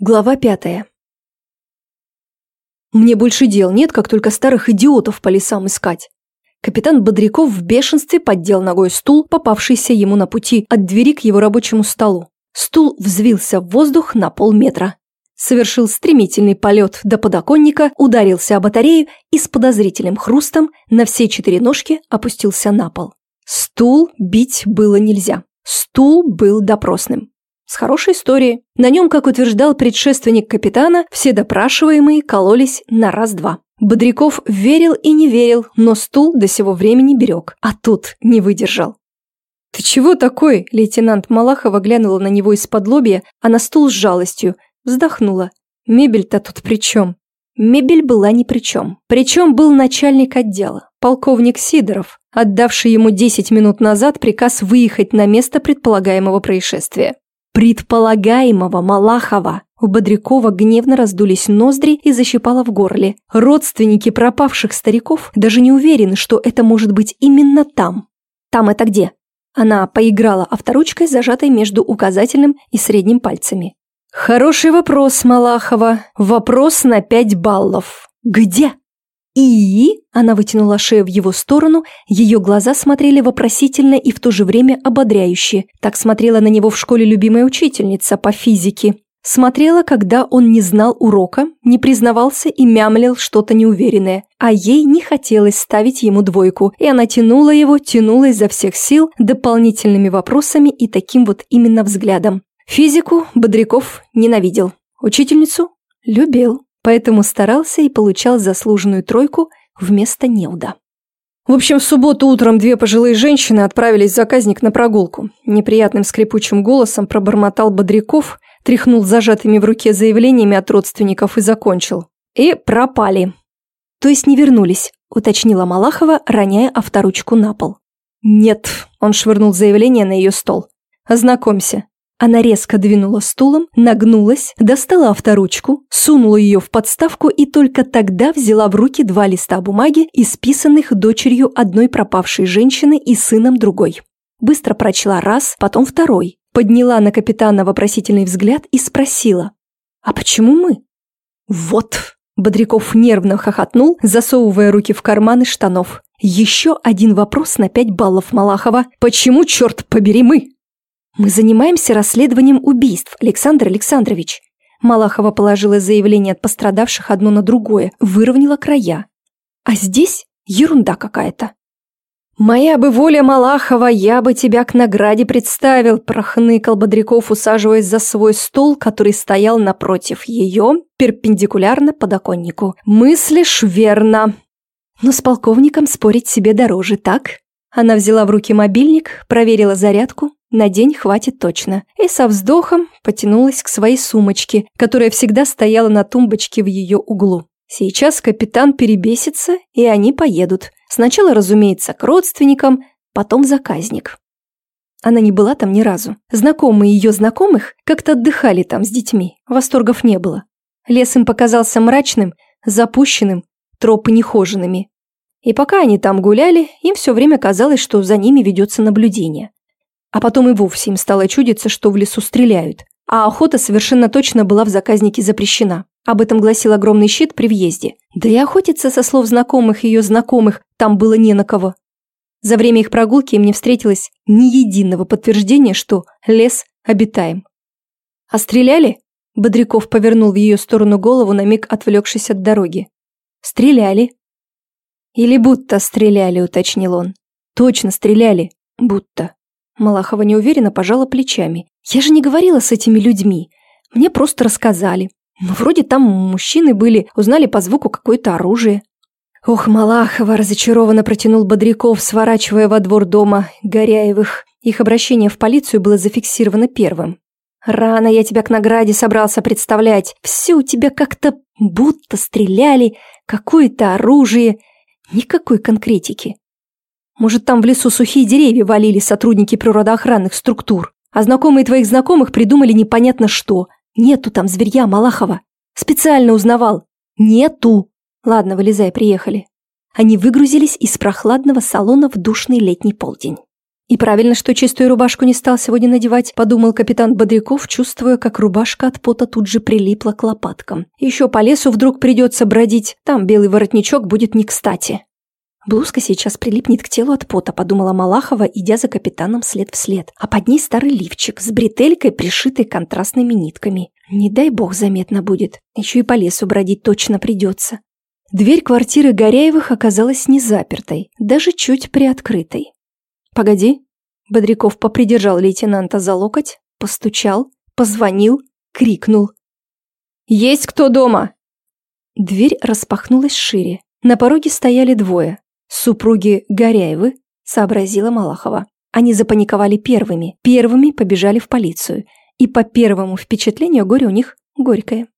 Глава пятая. Мне больше дел нет, как только старых идиотов по лесам искать. Капитан Бодряков в бешенстве поддел ногой стул, попавшийся ему на пути от двери к его рабочему столу. Стул взвился в воздух на полметра. Совершил стремительный полет до подоконника, ударился о батарею и с подозрительным хрустом на все четыре ножки опустился на пол. Стул бить было нельзя. Стул был допросным. С хорошей историей. На нем, как утверждал предшественник капитана, все допрашиваемые кололись на раз-два. Бодряков верил и не верил, но стул до сего времени берег, а тут не выдержал. «Ты чего такой?» – лейтенант Малахова глянула на него из-под лобья, а на стул с жалостью. Вздохнула. «Мебель-то тут при чем?» Мебель была ни при чем. Причем был начальник отдела, полковник Сидоров, отдавший ему 10 минут назад приказ выехать на место предполагаемого происшествия предполагаемого Малахова. У Бодрякова гневно раздулись ноздри и защипало в горле. Родственники пропавших стариков даже не уверены, что это может быть именно там. Там это где? Она поиграла авторучкой, зажатой между указательным и средним пальцами. Хороший вопрос, Малахова. Вопрос на пять баллов. Где? «И?» – она вытянула шею в его сторону, ее глаза смотрели вопросительно и в то же время ободряюще. Так смотрела на него в школе любимая учительница по физике. Смотрела, когда он не знал урока, не признавался и мямлил что-то неуверенное. А ей не хотелось ставить ему двойку, и она тянула его, тянула изо всех сил, дополнительными вопросами и таким вот именно взглядом. Физику Бодряков ненавидел. Учительницу любил поэтому старался и получал заслуженную тройку вместо неуда. В общем, в субботу утром две пожилые женщины отправились в заказник на прогулку. Неприятным скрипучим голосом пробормотал Бодряков, тряхнул зажатыми в руке заявлениями от родственников и закончил. И пропали. То есть не вернулись, уточнила Малахова, роняя авторучку на пол. «Нет», – он швырнул заявление на ее стол. «Ознакомься. Она резко двинула стулом, нагнулась, достала авторучку, сунула ее в подставку и только тогда взяла в руки два листа бумаги, исписанных дочерью одной пропавшей женщины и сыном другой. Быстро прочла раз, потом второй, подняла на капитана вопросительный взгляд и спросила «А почему мы?» «Вот!» Бодряков нервно хохотнул, засовывая руки в карманы штанов. «Еще один вопрос на пять баллов Малахова. Почему, черт побери, мы?» «Мы занимаемся расследованием убийств, Александр Александрович». Малахова положила заявление от пострадавших одно на другое, выровняла края. А здесь ерунда какая-то. «Моя бы воля, Малахова, я бы тебя к награде представил», прохныкал Бодряков, усаживаясь за свой стол, который стоял напротив ее, перпендикулярно подоконнику. «Мыслишь верно». Но с полковником спорить себе дороже, так? Она взяла в руки мобильник, проверила зарядку, на день хватит точно. И со вздохом потянулась к своей сумочке, которая всегда стояла на тумбочке в ее углу. Сейчас капитан перебесится, и они поедут. Сначала, разумеется, к родственникам, потом заказник. Она не была там ни разу. Знакомые ее знакомых как-то отдыхали там с детьми. Восторгов не было. Лес им показался мрачным, запущенным, тропы нехоженными. И пока они там гуляли, им все время казалось, что за ними ведется наблюдение. А потом и вовсе им стало чудиться, что в лесу стреляют. А охота совершенно точно была в заказнике запрещена. Об этом гласил огромный щит при въезде. Да и охотиться, со слов знакомых ее знакомых, там было не на кого. За время их прогулки им не встретилось ни единого подтверждения, что лес обитаем. «А стреляли?» Бодряков повернул в ее сторону голову, на миг отвлекшись от дороги. «Стреляли». «Или будто стреляли», уточнил он. «Точно стреляли. Будто». Малахова неуверенно пожала плечами. «Я же не говорила с этими людьми. Мне просто рассказали. Ну, вроде там мужчины были, узнали по звуку какое-то оружие». «Ох, Малахова!» – разочарованно протянул Бодряков, сворачивая во двор дома Горяевых. Их обращение в полицию было зафиксировано первым. «Рано я тебя к награде собрался представлять. Все у тебя как-то будто стреляли, какое-то оружие. Никакой конкретики. Может, там в лесу сухие деревья валили сотрудники природоохранных структур, а знакомые твоих знакомых придумали непонятно что. Нету там зверья Малахова. Специально узнавал. Нету. Ладно, вылезай, приехали. Они выгрузились из прохладного салона в душный летний полдень. И правильно, что чистую рубашку не стал сегодня надевать, подумал капитан Бодряков, чувствуя, как рубашка от пота тут же прилипла к лопаткам. Еще по лесу вдруг придется бродить, там белый воротничок будет не кстати. Блузка сейчас прилипнет к телу от пота, подумала Малахова, идя за капитаном след в след. А под ней старый лифчик с бретелькой, пришитой контрастными нитками. Не дай бог заметно будет. Еще и по лесу бродить точно придется. Дверь квартиры Горяевых оказалась не запертой, даже чуть приоткрытой. «Погоди». Бодряков попридержал лейтенанта за локоть, постучал, позвонил, крикнул. «Есть кто дома?» Дверь распахнулась шире. На пороге стояли двое. Супруги Горяевы, сообразила Малахова. Они запаниковали первыми, первыми побежали в полицию. И по первому впечатлению горе у них горькое.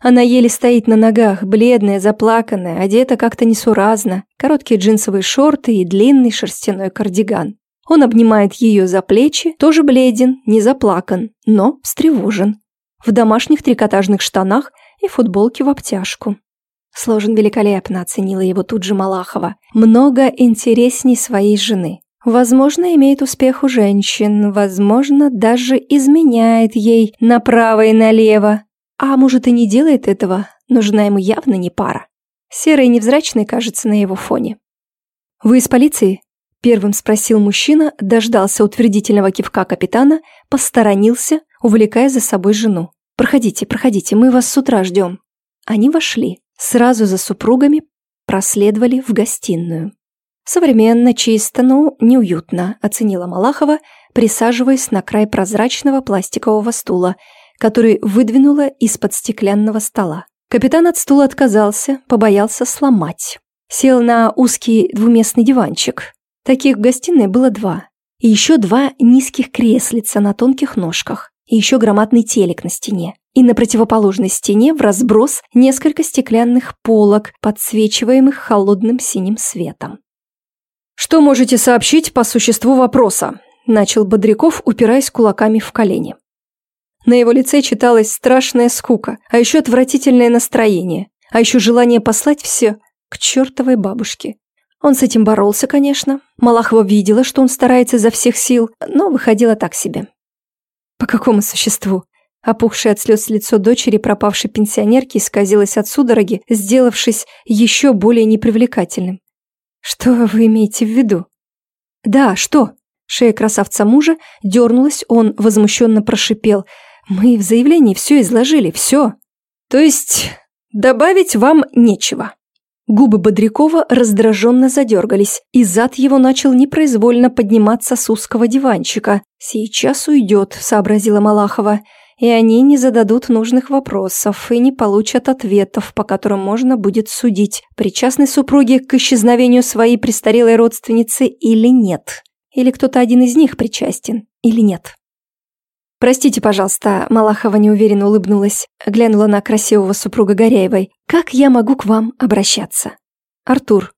Она еле стоит на ногах, бледная, заплаканная, одета как-то несуразно, короткие джинсовые шорты и длинный шерстяной кардиган. Он обнимает ее за плечи, тоже бледен, не заплакан, но встревожен. В домашних трикотажных штанах и футболке в обтяжку. Сложен великолепно, оценила его тут же Малахова. Много интересней своей жены. Возможно, имеет успех у женщин, возможно, даже изменяет ей направо и налево. А может и не делает этого, нужна ему явно не пара. Серый невзрачный кажется на его фоне. «Вы из полиции?» Первым спросил мужчина, дождался утвердительного кивка капитана, посторонился, увлекая за собой жену. «Проходите, проходите, мы вас с утра ждем». Они вошли. Сразу за супругами проследовали в гостиную. «Современно, чисто, но неуютно», – оценила Малахова, присаживаясь на край прозрачного пластикового стула, который выдвинула из-под стеклянного стола. Капитан от стула отказался, побоялся сломать. Сел на узкий двуместный диванчик, Таких в гостиной было два. И еще два низких креслица на тонких ножках. И еще громадный телек на стене. И на противоположной стене в разброс несколько стеклянных полок, подсвечиваемых холодным синим светом. «Что можете сообщить по существу вопроса?» – начал Бодряков, упираясь кулаками в колени. На его лице читалась страшная скука, а еще отвратительное настроение, а еще желание послать все к чертовой бабушке. Он с этим боролся, конечно. Малахова видела, что он старается изо всех сил, но выходило так себе. По какому существу? Опухшее от слез лицо дочери пропавшей пенсионерки исказилось от судороги, сделавшись еще более непривлекательным. Что вы имеете в виду? Да, что? Шея красавца мужа дернулась, он возмущенно прошипел. Мы в заявлении все изложили, все. То есть добавить вам нечего. Губы Бодрякова раздраженно задергались, и зад его начал непроизвольно подниматься с узкого диванчика. «Сейчас уйдет», — сообразила Малахова, «и они не зададут нужных вопросов и не получат ответов, по которым можно будет судить, причастны супруги к исчезновению своей престарелой родственницы или нет. Или кто-то один из них причастен, или нет». «Простите, пожалуйста», – Малахова неуверенно улыбнулась, глянула на красивого супруга Горяевой. «Как я могу к вам обращаться?» «Артур».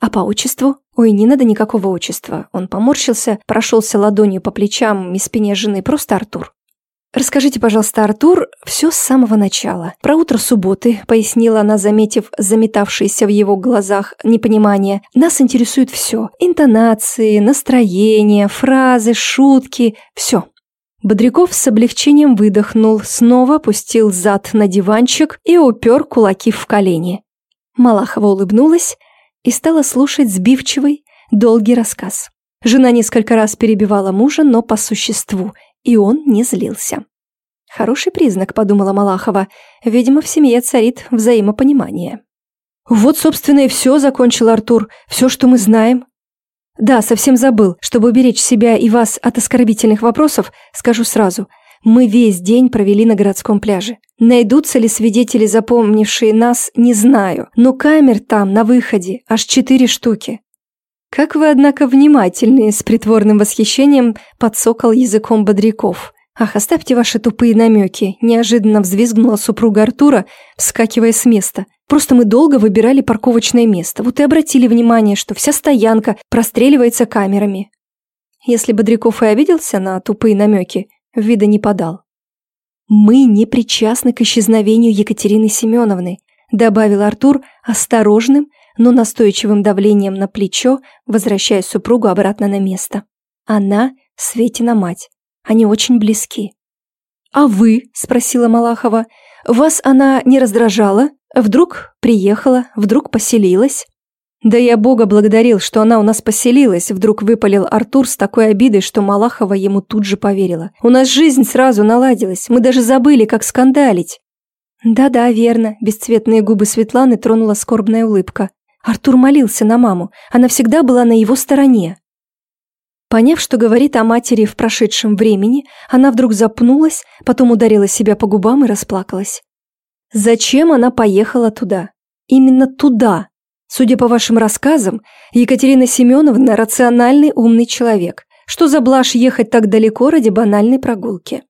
«А по отчеству?» «Ой, не надо никакого отчества». Он поморщился, прошелся ладонью по плечам и спине жены. «Просто Артур». «Расскажите, пожалуйста, Артур, все с самого начала. Про утро субботы», — пояснила она, заметив заметавшееся в его глазах непонимание. «Нас интересует все. Интонации, настроение, фразы, шутки. Все. Бодряков с облегчением выдохнул, снова опустил зад на диванчик и упер кулаки в колени. Малахова улыбнулась и стала слушать сбивчивый, долгий рассказ. Жена несколько раз перебивала мужа, но по существу, и он не злился. «Хороший признак», — подумала Малахова. «Видимо, в семье царит взаимопонимание». «Вот, собственно, и все», — закончил Артур. «Все, что мы знаем. Да, совсем забыл. Чтобы уберечь себя и вас от оскорбительных вопросов, скажу сразу. Мы весь день провели на городском пляже. Найдутся ли свидетели, запомнившие нас, не знаю. Но камер там, на выходе, аж четыре штуки. Как вы, однако, внимательны, с притворным восхищением подсокал языком Бодряков. «Ах, оставьте ваши тупые намеки», – неожиданно взвизгнула супруга Артура, вскакивая с места. Просто мы долго выбирали парковочное место, вот и обратили внимание, что вся стоянка простреливается камерами. Если Бодряков и обиделся на тупые намеки, вида не подал. «Мы не причастны к исчезновению Екатерины Семеновны», добавил Артур осторожным, но настойчивым давлением на плечо, возвращая супругу обратно на место. Она Светина мать. Они очень близки. «А вы?» – спросила Малахова. «Вас она не раздражала? Вдруг приехала? Вдруг поселилась?» «Да я Бога благодарил, что она у нас поселилась», – вдруг выпалил Артур с такой обидой, что Малахова ему тут же поверила. «У нас жизнь сразу наладилась, мы даже забыли, как скандалить». «Да-да, верно», – бесцветные губы Светланы тронула скорбная улыбка. Артур молился на маму, она всегда была на его стороне. Поняв, что говорит о матери в прошедшем времени, она вдруг запнулась, потом ударила себя по губам и расплакалась. Зачем она поехала туда? Именно туда, Судя по вашим рассказам, Екатерина Семеновна – рациональный умный человек. Что за блажь ехать так далеко ради банальной прогулки?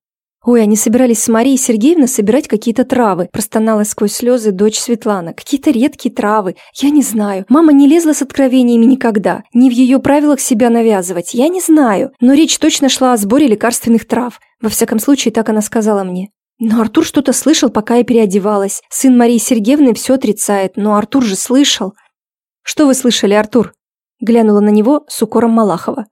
«Ой, они собирались с Марией Сергеевной собирать какие-то травы», простонала сквозь слезы дочь Светлана. «Какие-то редкие травы. Я не знаю. Мама не лезла с откровениями никогда. Не в ее правилах себя навязывать. Я не знаю. Но речь точно шла о сборе лекарственных трав. Во всяком случае, так она сказала мне. Но Артур что-то слышал, пока я переодевалась. Сын Марии Сергеевны все отрицает, но Артур же слышал. «Что вы слышали, Артур?» Глянула на него с укором Малахова.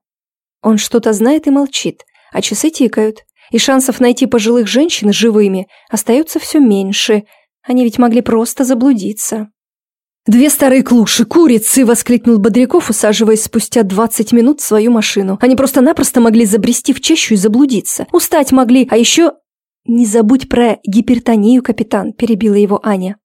Он что-то знает и молчит, а часы тикают, и шансов найти пожилых женщин живыми остается все меньше. Они ведь могли просто заблудиться. «Две старые клуши, курицы!» – воскликнул Бодряков, усаживаясь спустя 20 минут в свою машину. «Они просто-напросто могли забрести в чащу и заблудиться. Устать могли, а еще...» «Не забудь про гипертонию, капитан», – перебила его Аня.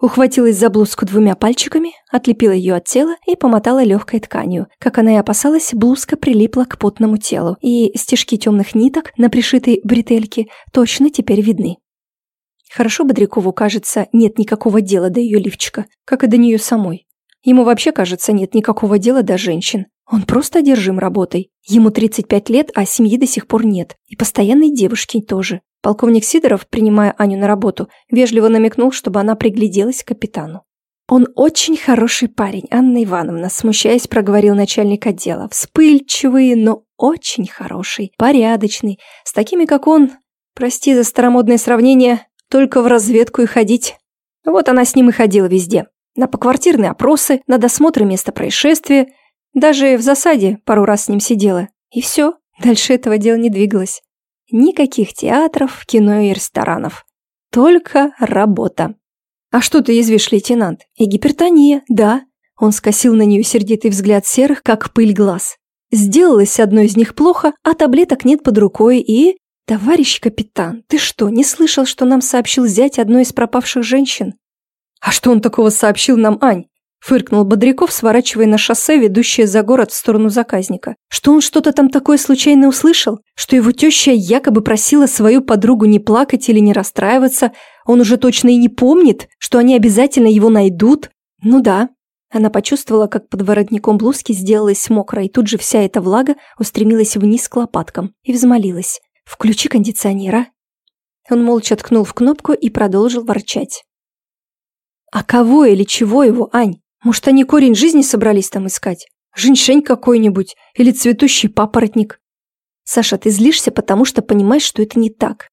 Ухватилась за блузку двумя пальчиками, отлепила ее от тела и помотала легкой тканью. Как она и опасалась, блузка прилипла к потному телу, и стежки темных ниток на пришитой бретельке точно теперь видны. Хорошо Бодрякову, кажется, нет никакого дела до ее лифчика, как и до нее самой. Ему вообще, кажется, нет никакого дела до женщин. Он просто одержим работой. Ему 35 лет, а семьи до сих пор нет. И постоянной девушки тоже. Полковник Сидоров, принимая Аню на работу, вежливо намекнул, чтобы она пригляделась к капитану. «Он очень хороший парень, Анна Ивановна», смущаясь, проговорил начальник отдела. «Вспыльчивый, но очень хороший, порядочный. С такими, как он, прости за старомодное сравнение, только в разведку и ходить». Вот она с ним и ходила везде. На поквартирные опросы, на досмотры места происшествия. Даже в засаде пару раз с ним сидела. И все, дальше этого дела не двигалось. Никаких театров, кино и ресторанов. Только работа. «А что ты язвишь, лейтенант? И гипертония, да?» Он скосил на нее сердитый взгляд серых, как пыль глаз. Сделалось одно из них плохо, а таблеток нет под рукой и... «Товарищ капитан, ты что, не слышал, что нам сообщил зять одной из пропавших женщин?» «А что он такого сообщил нам, Ань?» Фыркнул Бодряков, сворачивая на шоссе, ведущее за город в сторону заказника. Что он что-то там такое случайно услышал? Что его теща якобы просила свою подругу не плакать или не расстраиваться? Он уже точно и не помнит, что они обязательно его найдут? Ну да. Она почувствовала, как под воротником блузки сделалась мокрой, и тут же вся эта влага устремилась вниз к лопаткам и взмолилась. «Включи кондиционера». Он молча ткнул в кнопку и продолжил ворчать. «А кого или чего его, Ань? Может, они корень жизни собрались там искать? Женьшень какой-нибудь или цветущий папоротник? Саша, ты злишься, потому что понимаешь, что это не так.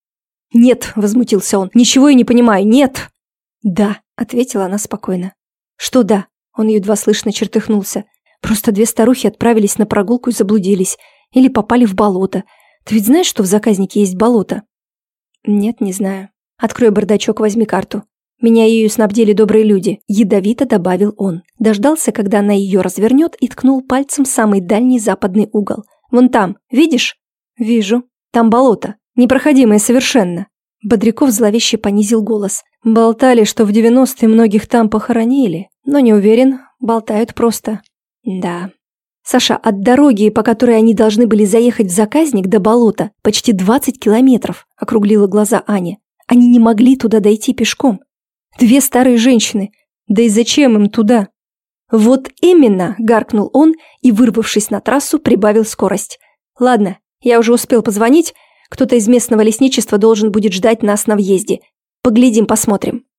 Нет, возмутился он, ничего я не понимаю, нет. Да, ответила она спокойно. Что да? Он едва слышно чертыхнулся. Просто две старухи отправились на прогулку и заблудились. Или попали в болото. Ты ведь знаешь, что в заказнике есть болото? Нет, не знаю. Открой бардачок, возьми карту. Меня ею снабдили добрые люди», – ядовито добавил он. Дождался, когда она ее развернет, и ткнул пальцем самый дальний западный угол. «Вон там, видишь?» «Вижу. Там болото. Непроходимое совершенно». Бодряков зловеще понизил голос. Болтали, что в девяностые многих там похоронили. Но не уверен, болтают просто. Да. Саша, от дороги, по которой они должны были заехать в заказник до болота, почти 20 километров, округлила глаза Аня. Они не могли туда дойти пешком. Две старые женщины. Да и зачем им туда? Вот именно, гаркнул он и, вырвавшись на трассу, прибавил скорость. Ладно, я уже успел позвонить. Кто-то из местного лесничества должен будет ждать нас на въезде. Поглядим, посмотрим.